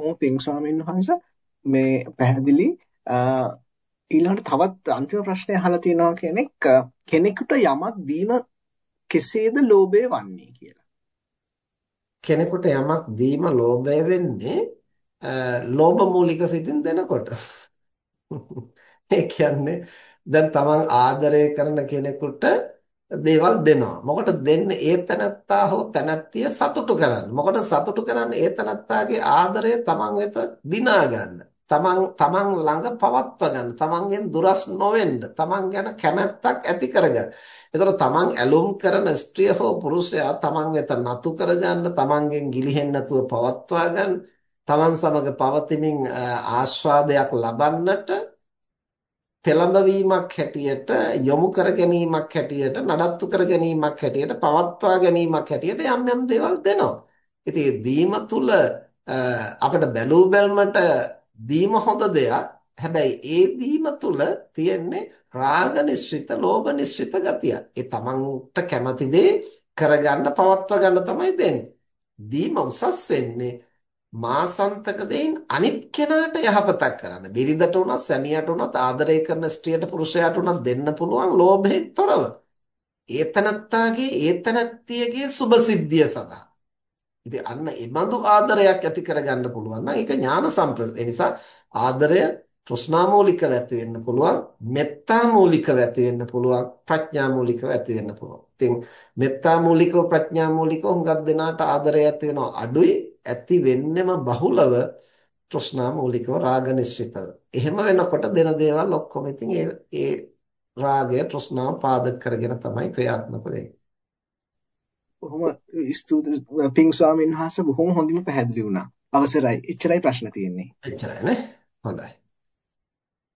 බොහොම පිං ස්වාමීන් වහන්සේ මේ පැහැදිලි ඊළඟට තවත් අන්තිම ප්‍රශ්නය අහලා තියෙනවා කෙනෙක් කෙනෙකුට යමක් දීම කෙසේද ලෝභය වන්නේ කියලා. කෙනෙකුට යමක් දීම ලෝභය වෙන්නේ ලෝභ මූලික සිතින් දෙනකොට. ඒ කියන්නේ දැන් තමන් ආදරය කරන කෙනෙකුට දේවල් දෙනවා. මොකට දෙන්නේ ඒ තනත්තා හෝ තනත්තිය සතුටු කරන්න. මොකට සතුටු කරන්නේ ඒ තනත්තාගේ ආදරය තමන් වෙත දිනා ගන්න. තමන් තමන් ළඟ පවත්වා ගන්න. තමන්ගෙන් දුරස් නොවෙන්න. තමන් ගැන කැමැත්තක් ඇති කරගන්න. එතකොට තමන් ඇලුම් කරන ස්ත්‍රිය හෝ පුරුෂයා තමන් වෙත නතු කරගන්න, තමන්ගෙන් ගිලිහෙන්නේ නැතුව පවත්වා ගන්න, තමන් සමග පවතිමින් ආස්වාදයක් ලබන්නට පෙළඹවීමක් හැටියට යොමු කර ගැනීමක් හැටියට නඩත්තු කර ගැනීමක් හැටියට පවත්වා ගැනීමක් හැටියට යම් යම් දේවල් දෙනවා. ඉතින් දීම තුල අපිට බැලූ බැල්මට දීම හොඳ දෙයක්. හැබැයි ඒ දීම තුල තියෙන්නේ රාග නිශ්චිත, ලෝභ නිශ්චිත ගතිය. ඒ තමන්ට කැමති දේ කරගන්න පවත්වා ගන්න තමයි දෙන්නේ. දීම උසස් වෙන්නේ මාසන්තක දෙයින් අනිත් කෙනාට යහපතක් කරන්න. බිරිඳට උනත් සැමියාට උනත් ආදරය කරන ස්ත්‍රියට පුරුෂයාට උනත් දෙන්න පුළුවන් ලෝභයෙන් තොරව. ඒතනත්තාගේ ඒතනත්තියගේ සුභසිද්ධිය සඳහා. ඉතින් අන්න ඒ බඳු ආදරයක් ඇති කරගන්න පුළුවන් නම් ඒක ඥාන සම්ප්‍රයුක්ත. ඒ නිසා ආදරය තෘෂ්ණා මූලිකව ඇති වෙන්න පුළුවන්, මෙත්තා මූලිකව ඇති වෙන්න පුළුවන්, ප්‍රඥා මූලිකව ඇති වෙන්න පුළුවන්. ඉතින් මෙත්තා මූලිකව ප්‍රඥා මූලිකව හුඟක් දෙනාට ආදරය ඇති වෙනවා අඩුයි. ඇති වෙන්නෙම බහුලව තෘෂ්ණා මූලිකව රාග නිශ්චිතව. එහෙම වෙනකොට දෙන දේවල් ඔක්කොම ඉතින් ඒ ඒ රාගය තෘෂ්ණාව පාදක කරගෙන තමයි ක්‍රියාත්මක වෙන්නේ. බොහොම ස්තුතියි පිං ස්වාමීන් වහන්සේ බොහොම හොඳින් පැහැදිලි වුණා. අවසරයි. එච්චරයි ප්‍රශ්න තියෙන්නේ. එච්චරයි නේ. හොඳයි.